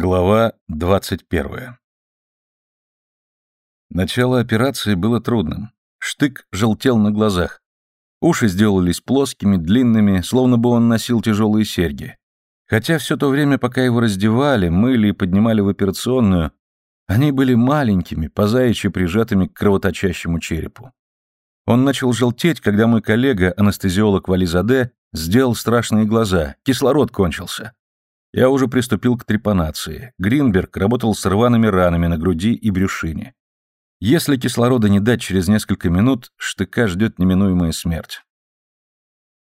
Глава 21. Начало операции было трудным. Штык желтел на глазах. Уши сделались плоскими, длинными, словно бы он носил тяжелые серьги. Хотя все то время, пока его раздевали, мыли и поднимали в операционную, они были маленькими, позаичьи прижатыми к кровоточащему черепу. Он начал желтеть, когда мой коллега, анестезиолог Вализаде, сделал страшные глаза. Кислород кончился. Я уже приступил к трепанации. Гринберг работал с рваными ранами на груди и брюшине. Если кислорода не дать через несколько минут, штыка ждет неминуемая смерть.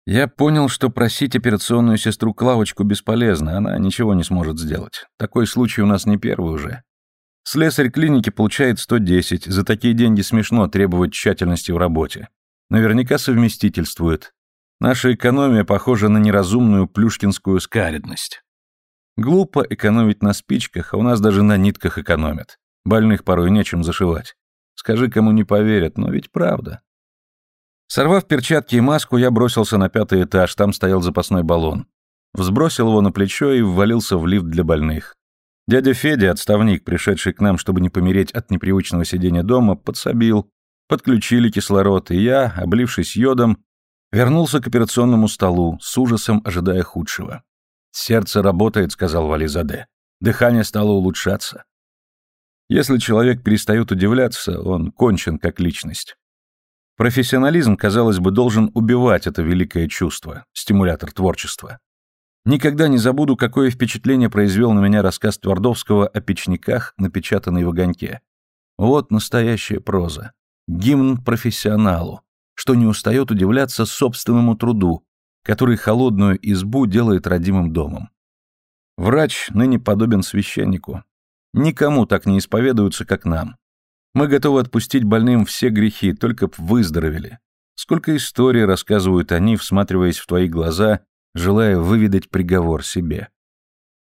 Я понял, что просить операционную сестру Клавочку бесполезно, она ничего не сможет сделать. Такой случай у нас не первый уже. Слесарь клиники получает 110, за такие деньги смешно требовать тщательности в работе. Наверняка совместительствует. Наша экономия похожа на неразумную плюшкинскую скаредность. Глупо экономить на спичках, а у нас даже на нитках экономят. Больных порой нечем зашивать. Скажи, кому не поверят, но ведь правда. Сорвав перчатки и маску, я бросился на пятый этаж, там стоял запасной баллон. Взбросил его на плечо и ввалился в лифт для больных. Дядя Федя, отставник, пришедший к нам, чтобы не помереть от непривычного сидения дома, подсобил, подключили кислород, и я, облившись йодом, вернулся к операционному столу, с ужасом ожидая худшего. «Сердце работает», — сказал Вализаде. «Дыхание стало улучшаться». Если человек перестает удивляться, он кончен как личность. Профессионализм, казалось бы, должен убивать это великое чувство, стимулятор творчества. Никогда не забуду, какое впечатление произвел на меня рассказ Твардовского о печниках, напечатанный в огоньке. Вот настоящая проза. Гимн профессионалу, что не устает удивляться собственному труду, который холодную избу делает родимым домом. Врач ныне подобен священнику. Никому так не исповедуются, как нам. Мы готовы отпустить больным все грехи, только б выздоровели. Сколько историй рассказывают они, всматриваясь в твои глаза, желая выведать приговор себе.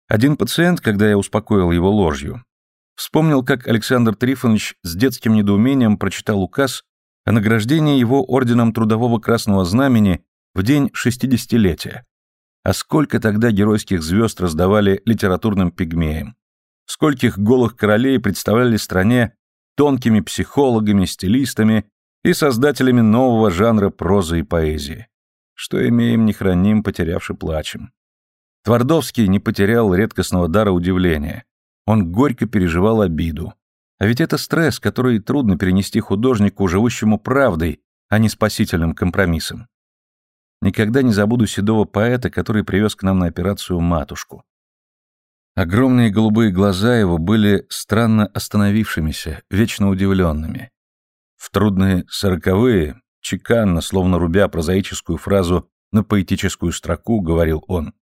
Один пациент, когда я успокоил его ложью, вспомнил, как Александр Трифонович с детским недоумением прочитал указ о награждении его орденом Трудового Красного Знамени в день шестидесятилетия. А сколько тогда геройских звезд раздавали литературным пигмеям? Скольких голых королей представляли стране тонкими психологами, стилистами и создателями нового жанра прозы и поэзии? Что имеем, не храним, потерявши плачем. Твардовский не потерял редкостного дара удивления. Он горько переживал обиду. А ведь это стресс, который трудно перенести художнику, живущему правдой, а не спасительным компромиссом. Никогда не забуду седого поэта, который привез к нам на операцию матушку. Огромные голубые глаза его были странно остановившимися, вечно удивленными. В трудные сороковые, чеканно, словно рубя прозаическую фразу на поэтическую строку, говорил он.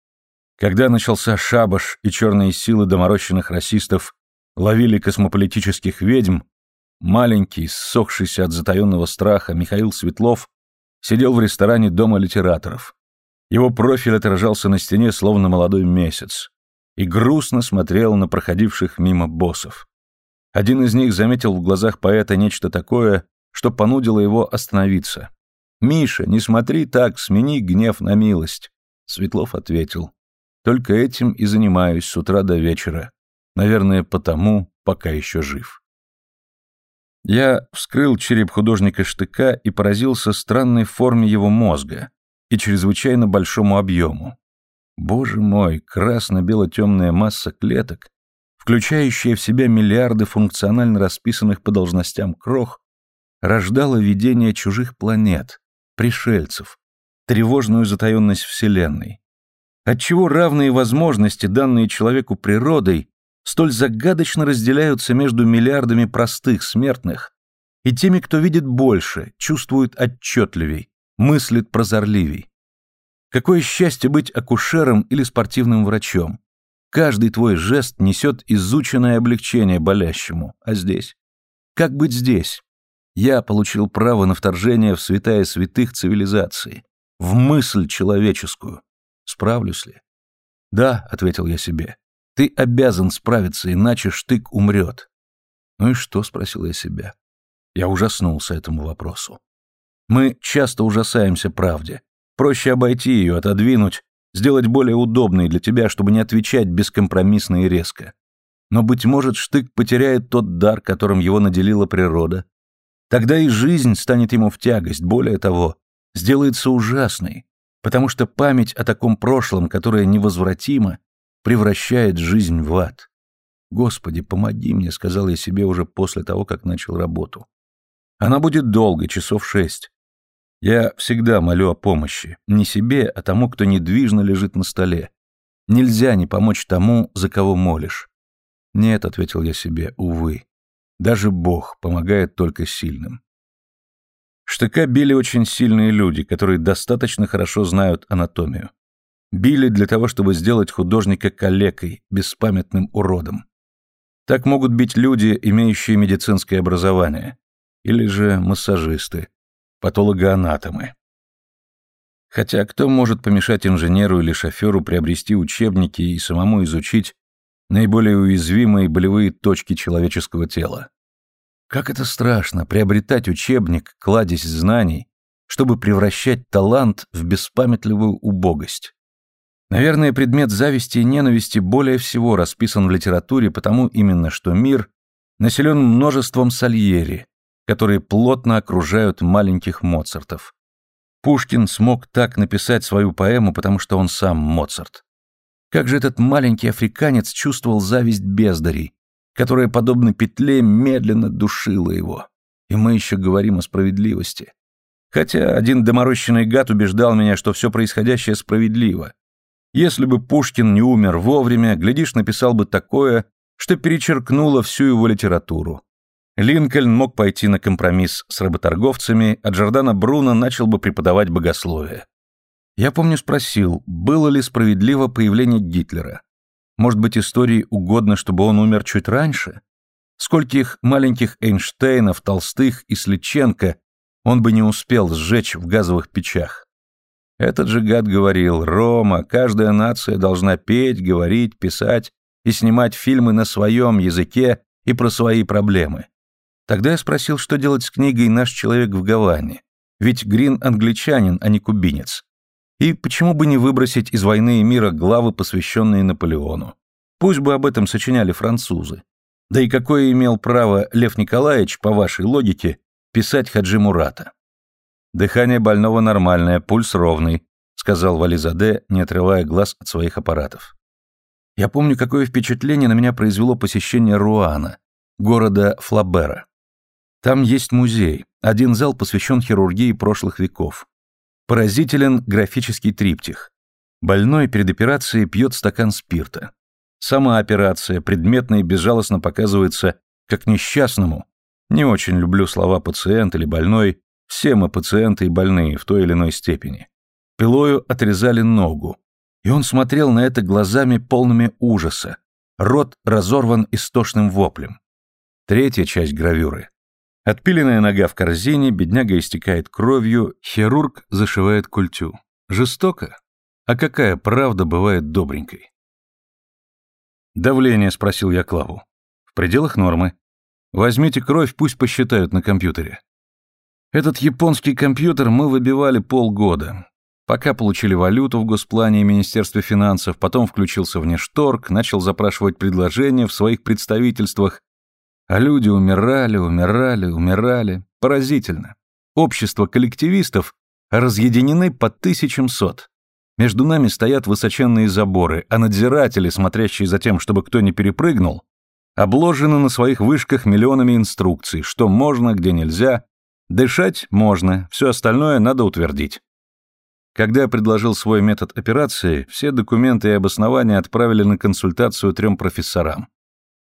Когда начался шабаш и черные силы доморощенных расистов ловили космополитических ведьм, маленький, ссохшийся от затаенного страха Михаил Светлов сидел в ресторане Дома литераторов. Его профиль отражался на стене, словно молодой месяц, и грустно смотрел на проходивших мимо боссов. Один из них заметил в глазах поэта нечто такое, что понудило его остановиться. «Миша, не смотри так, смени гнев на милость», — Светлов ответил. «Только этим и занимаюсь с утра до вечера. Наверное, потому, пока еще жив». Я вскрыл череп художника Штыка и поразился странной форме его мозга и чрезвычайно большому объему. Боже мой, красно-бело-темная масса клеток, включающая в себя миллиарды функционально расписанных по должностям крох, рождала видение чужих планет, пришельцев, тревожную затаенность Вселенной. Отчего равные возможности, данные человеку природой, столь загадочно разделяются между миллиардами простых смертных и теми, кто видит больше, чувствует отчетливей, мыслит прозорливей. Какое счастье быть акушером или спортивным врачом. Каждый твой жест несет изученное облегчение болящему. А здесь? Как быть здесь? Я получил право на вторжение в святая святых цивилизации, в мысль человеческую. Справлюсь ли? Да, ответил я себе. Ты обязан справиться, иначе штык умрет. Ну и что, спросил я себя. Я ужаснулся этому вопросу. Мы часто ужасаемся правде. Проще обойти ее, отодвинуть, сделать более удобной для тебя, чтобы не отвечать бескомпромиссно и резко. Но, быть может, Штык потеряет тот дар, которым его наделила природа. Тогда и жизнь станет ему в тягость, более того, сделается ужасной, потому что память о таком прошлом, которое невозвратимо, превращает жизнь в ад. «Господи, помоги мне», — сказал я себе уже после того, как начал работу. Она будет долго, часов шесть. Я всегда молю о помощи. Не себе, а тому, кто недвижно лежит на столе. Нельзя не помочь тому, за кого молишь. Нет, — ответил я себе, — увы. Даже Бог помогает только сильным. Штыка били очень сильные люди, которые достаточно хорошо знают анатомию. Били для того, чтобы сделать художника калекой, беспамятным уродом. Так могут бить люди, имеющие медицинское образование или же массажисты, патологоанатомы. Хотя кто может помешать инженеру или шоферу приобрести учебники и самому изучить наиболее уязвимые болевые точки человеческого тела? Как это страшно приобретать учебник, кладезь знаний, чтобы превращать талант в беспамятливую убогость. Наверное, предмет зависти и ненависти более всего расписан в литературе, потому именно, что мир населен множеством Сальери, которые плотно окружают маленьких Моцартов. Пушкин смог так написать свою поэму, потому что он сам Моцарт. Как же этот маленький африканец чувствовал зависть бездарей, которая, подобно петле, медленно душила его. И мы еще говорим о справедливости. Хотя один доморощенный гад убеждал меня, что все происходящее справедливо. Если бы Пушкин не умер вовремя, глядишь, написал бы такое, что перечеркнуло всю его литературу. Линкольн мог пойти на компромисс с работорговцами, а Джордано Бруно начал бы преподавать богословие. Я помню спросил, было ли справедливо появление Гитлера. Может быть, истории угодно, чтобы он умер чуть раньше? Скольких маленьких Эйнштейнов, Толстых и Сличенко он бы не успел сжечь в газовых печах. Этот же гад говорил, «Рома, каждая нация должна петь, говорить, писать и снимать фильмы на своем языке и про свои проблемы. Тогда я спросил, что делать с книгой «Наш человек в Гаване». Ведь Грин англичанин, а не кубинец. И почему бы не выбросить из «Войны и мира» главы, посвященные Наполеону? Пусть бы об этом сочиняли французы. Да и какое имел право Лев Николаевич, по вашей логике, писать Хаджи Мурата? «Дыхание больного нормальное, пульс ровный», — сказал Вализаде, не отрывая глаз от своих аппаратов. Я помню, какое впечатление на меня произвело посещение Руана, города Флабера. Там есть музей. Один зал посвящен хирургии прошлых веков. Поразителен графический триптих. Больной перед операцией пьет стакан спирта. Сама операция предметно и безжалостно показывается как несчастному. Не очень люблю слова «пациент» или «больной». Все мы пациенты и больные в той или иной степени. Пилою отрезали ногу. И он смотрел на это глазами полными ужаса. Рот разорван истошным воплем. Третья часть гравюры Отпиленная нога в корзине, бедняга истекает кровью, хирург зашивает культю. Жестоко? А какая правда бывает добренькой? «Давление?» — спросил я Клаву. «В пределах нормы. Возьмите кровь, пусть посчитают на компьютере». Этот японский компьютер мы выбивали полгода. Пока получили валюту в Госплане и Министерстве финансов, потом включился в Внешторг, начал запрашивать предложения в своих представительствах, а люди умирали, умирали, умирали. Поразительно. Общество коллективистов разъединены по тысячам сот. Между нами стоят высоченные заборы, а надзиратели, смотрящие за тем, чтобы кто не перепрыгнул, обложены на своих вышках миллионами инструкций, что можно, где нельзя. Дышать можно, все остальное надо утвердить. Когда я предложил свой метод операции, все документы и обоснования отправили на консультацию трем профессорам.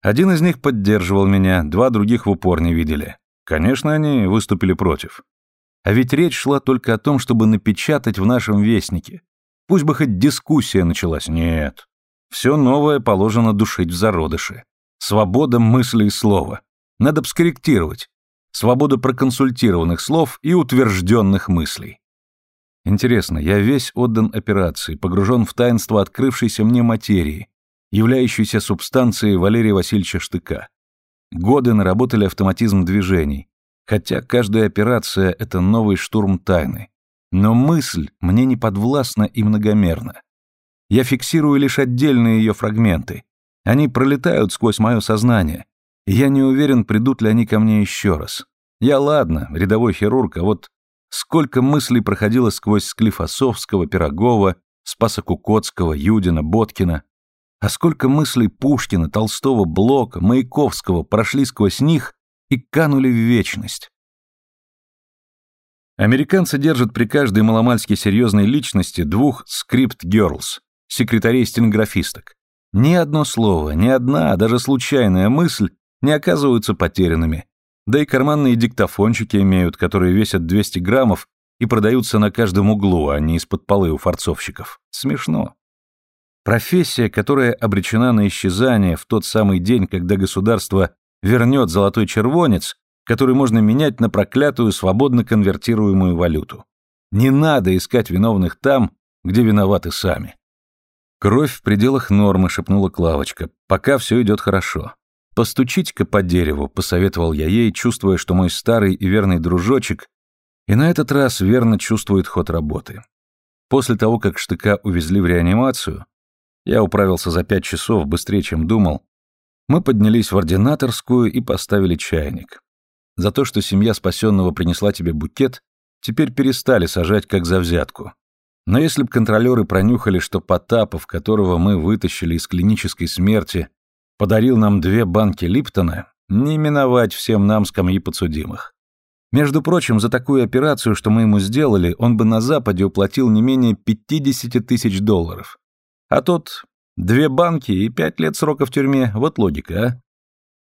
Один из них поддерживал меня, два других в упор не видели. Конечно, они выступили против. А ведь речь шла только о том, чтобы напечатать в нашем вестнике. Пусть бы хоть дискуссия началась. Нет. Все новое положено душить в зародыше. Свобода мысли и слова. Надо б скорректировать. Свобода проконсультированных слов и утвержденных мыслей. Интересно, я весь отдан операции, погружен в таинство открывшейся мне материи, являющейся субстанцией Валерия Васильевича Штыка. Годы наработали автоматизм движений, хотя каждая операция — это новый штурм тайны. Но мысль мне не подвластна и многомерна. Я фиксирую лишь отдельные ее фрагменты, Они пролетают сквозь мое сознание, я не уверен, придут ли они ко мне еще раз. Я ладно, рядовой хирург, а вот сколько мыслей проходило сквозь Склифосовского, Пирогова, Спаса Кукотского, Юдина, Боткина. А сколько мыслей Пушкина, Толстого, Блока, Маяковского прошли сквозь них и канули в вечность. Американцы держат при каждой маломальски серьезной личности двух script-girls, секретарей-стенографисток. Ни одно слово, ни одна, даже случайная мысль не оказываются потерянными. Да и карманные диктофончики имеют, которые весят 200 граммов и продаются на каждом углу, а не из-под полы у фарцовщиков. Смешно. Профессия, которая обречена на исчезание в тот самый день, когда государство вернет золотой червонец, который можно менять на проклятую свободно конвертируемую валюту. Не надо искать виновных там, где виноваты сами. Кровь в пределах нормы, шепнула Клавочка. Пока все идет хорошо. Постучите-ка по дереву, посоветовал я ей, чувствуя, что мой старый и верный дружочек и на этот раз верно чувствует ход работы. После того, как штыка увезли в реанимацию, я управился за пять часов быстрее, чем думал, мы поднялись в ординаторскую и поставили чайник. За то, что семья спасенного принесла тебе букет, теперь перестали сажать как за взятку. Но если б контролеры пронюхали, что Потапов, которого мы вытащили из клинической смерти, подарил нам две банки Липтона, не миновать всем нам скамьи подсудимых. Между прочим, за такую операцию, что мы ему сделали, он бы на Западе уплатил не менее 50 тысяч долларов. А тот две банки и пять лет срока в тюрьме, вот логика, а?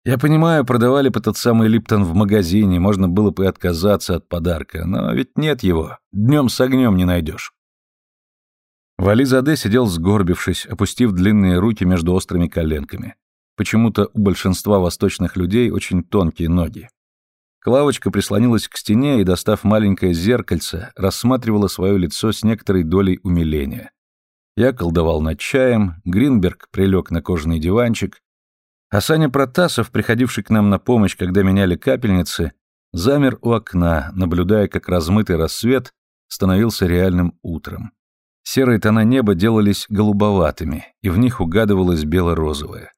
Я понимаю, продавали бы тот самый Липтон в магазине, можно было бы отказаться от подарка, но ведь нет его, днем с огнем не найдешь. Вализаде сидел сгорбившись, опустив длинные руки между острыми коленками. Почему-то у большинства восточных людей очень тонкие ноги. Клавочка прислонилась к стене и, достав маленькое зеркальце, рассматривала свое лицо с некоторой долей умиления. Я колдовал над чаем, Гринберг прилег на кожаный диванчик, а Саня Протасов, приходивший к нам на помощь, когда меняли капельницы, замер у окна, наблюдая, как размытый рассвет становился реальным утром. Серые тона неба делались голубоватыми, и в них угадывалось бело-розовое.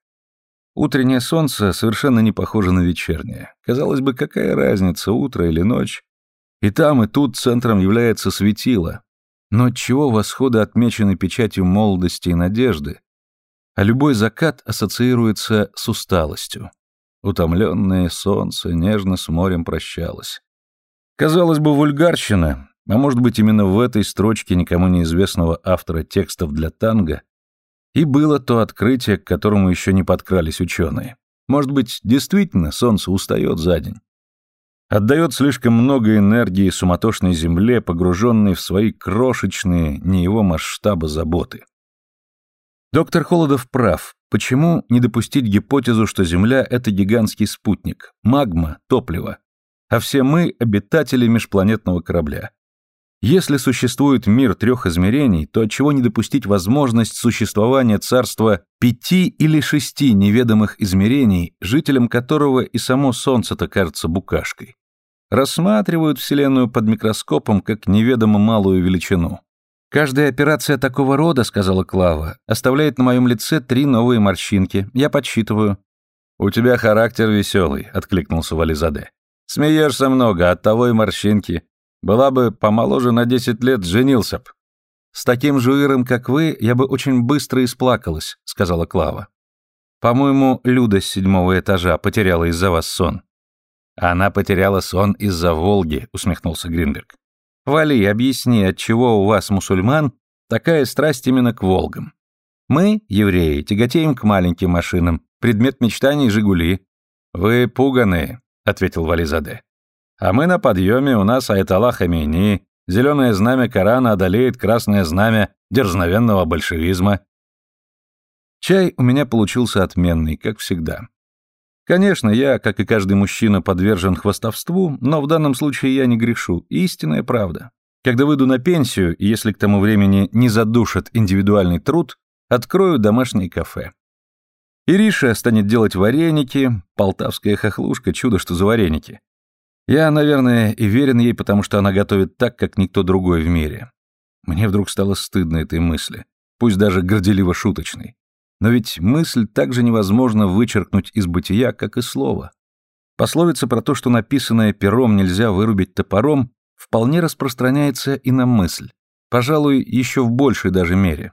Утреннее солнце совершенно не похоже на вечернее. Казалось бы, какая разница, утро или ночь? И там, и тут центром является светило. Но чего восходы отмечены печатью молодости и надежды, а любой закат ассоциируется с усталостью. Утомленное солнце нежно с морем прощалось. Казалось бы, вульгарщина, а может быть именно в этой строчке никому неизвестного автора текстов для танго и было то открытие, к которому еще не подкрались ученые. Может быть, действительно солнце устает за день. Отдает слишком много энергии суматошной земле, погруженной в свои крошечные, не его масштаба заботы. Доктор Холодов прав. Почему не допустить гипотезу, что Земля — это гигантский спутник, магма, топливо, а все мы — обитатели межпланетного корабля? Если существует мир трех измерений, то отчего не допустить возможность существования царства пяти или шести неведомых измерений, жителям которого и само Солнце-то кажется букашкой? Рассматривают Вселенную под микроскопом как неведомо малую величину. «Каждая операция такого рода, — сказала Клава, — оставляет на моем лице три новые морщинки. Я подсчитываю». «У тебя характер веселый», — откликнулся Вализаде. «Смеешься много, оттого и морщинки. Была бы помоложе на десять лет, женился б. С таким жуиром, как вы, я бы очень быстро исплакалась, сказала Клава. По-моему, Люда с седьмого этажа потеряла из-за вас сон. Она потеряла сон из-за Волги, усмехнулся Гринберг. Вали, объясни, от чего у вас, мусульман, такая страсть именно к Волгам? Мы, евреи, тяготеем к маленьким машинам, предмет мечтаний «Жигули». Вы пуганые, ответил Вализаде. А мы на подъеме, у нас Айтала Хамини, зеленое знамя Корана одолеет красное знамя дерзновенного большевизма. Чай у меня получился отменный, как всегда. Конечно, я, как и каждый мужчина, подвержен хвастовству, но в данном случае я не грешу, истинная правда. Когда выйду на пенсию, и если к тому времени не задушат индивидуальный труд, открою домашнее кафе. Ириша станет делать вареники, полтавская хохлушка, чудо, что за вареники. Я, наверное, и верен ей, потому что она готовит так, как никто другой в мире. Мне вдруг стало стыдно этой мысли, пусть даже горделиво шуточной. Но ведь мысль так же невозможно вычеркнуть из бытия, как и слово. Пословица про то, что написанное пером нельзя вырубить топором, вполне распространяется и на мысль. Пожалуй, еще в большей даже мере.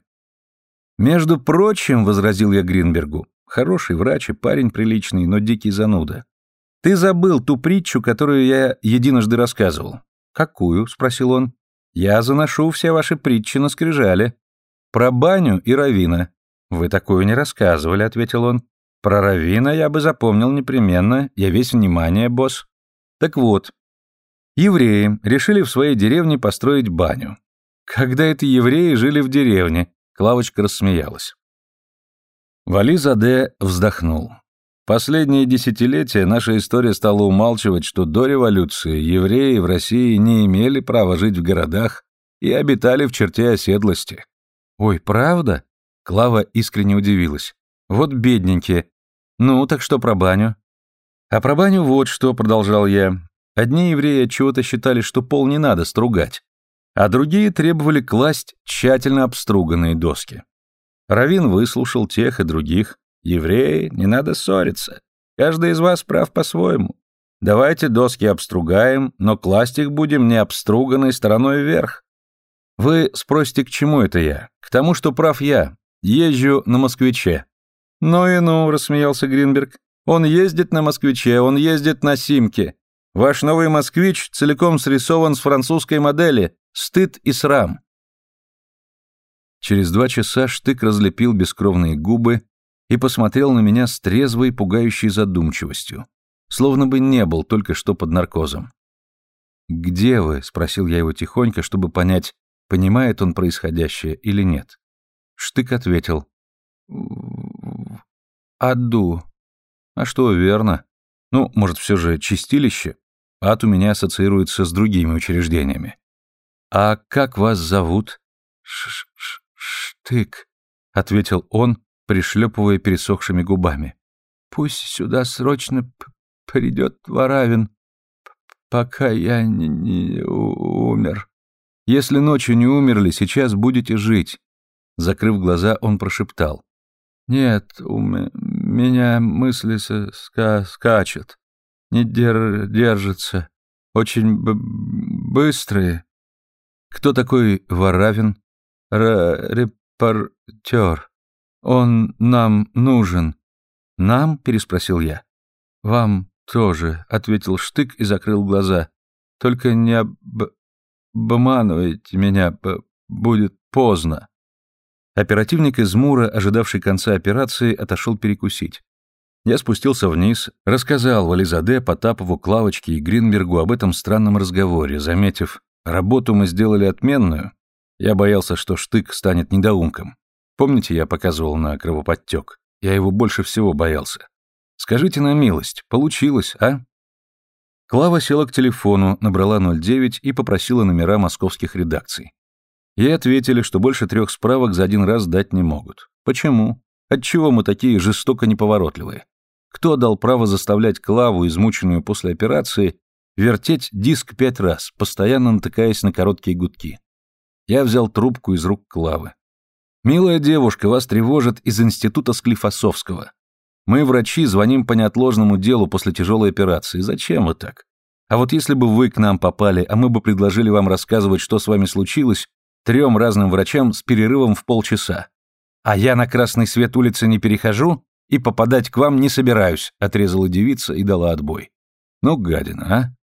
«Между прочим», — возразил я Гринбергу, — «хороший врач и парень приличный, но дикий зануда. Ты забыл ту притчу, которую я единожды рассказывал». «Какую?» — спросил он. «Я заношу все ваши притчи на скрижале. Про баню и равина. «Вы такую не рассказывали», — ответил он. «Про Равина я бы запомнил непременно, я весь внимание, босс». Так вот, евреи решили в своей деревне построить баню. Когда это евреи жили в деревне, Клавочка рассмеялась. Вали Заде вздохнул. Последние десятилетия наша история стала умалчивать, что до революции евреи в России не имели права жить в городах и обитали в черте оседлости. «Ой, правда?» Клава искренне удивилась. «Вот бедненькие. Ну, так что про баню?» «А про баню вот что», — продолжал я. «Одни евреи чего-то считали, что пол не надо стругать, а другие требовали класть тщательно обструганные доски. Равин выслушал тех и других. Евреи, не надо ссориться. Каждый из вас прав по-своему. Давайте доски обстругаем, но класть их будем не обструганной стороной вверх. Вы спросите, к чему это я? К тому, что прав я, Езжу на москвиче». «Ну и ну», — рассмеялся Гринберг. «Он ездит на москвиче, он ездит на симке. Ваш новый москвич целиком срисован с французской модели. Стыд и срам». Через два часа Штык разлепил бескровные губы и посмотрел на меня с трезвой, пугающей задумчивостью, словно бы не был только что под наркозом. «Где вы?» — спросил я его тихонько, чтобы понять, понимает он происходящее или нет. Штык ответил. «В аду». А что, верно. Ну, может, все же чистилище? Ад у меня ассоциируется с другими учреждениями. А как вас зовут? Ш -ш -ш Штык, ответил он, пришлепывая пересохшими губами. Пусть сюда срочно придет Варавин, пока я не, не умер. Если ночью не умерли, сейчас будете жить. Закрыв глаза, он прошептал. «Нет, у меня мысли ска скачут, не дер держатся, очень быстрые». «Кто такой Варавин?» «Репортер. Он нам нужен». «Нам?» — переспросил я. «Вам тоже», — ответил Штык и закрыл глаза. «Только не об... обманывайте меня, будет поздно». Оперативник из Мура, ожидавший конца операции, отошел перекусить. Я спустился вниз, рассказал Вализаде, Потапову, Клавочке и Гринбергу об этом странном разговоре, заметив, работу мы сделали отменную. Я боялся, что штык станет недоумком. Помните, я показывал на кровоподтек? Я его больше всего боялся. Скажите на милость, получилось, а? Клава села к телефону, набрала 09 и попросила номера московских редакций. Ей ответили, что больше трех справок за один раз дать не могут. Почему? Отчего мы такие жестоко неповоротливые? Кто дал право заставлять Клаву, измученную после операции, вертеть диск пять раз, постоянно натыкаясь на короткие гудки? Я взял трубку из рук Клавы. «Милая девушка, вас тревожит из института Склифосовского. Мы, врачи, звоним по неотложному делу после тяжелой операции. Зачем вы так? А вот если бы вы к нам попали, а мы бы предложили вам рассказывать, что с вами случилось, трем разным врачам с перерывом в полчаса. А я на красный свет улицы не перехожу и попадать к вам не собираюсь, отрезала девица и дала отбой. Ну, гадина, а?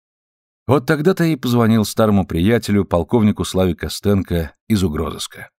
Вот тогда-то и позвонил старому приятелю, полковнику Славе Костенко из угрозыска.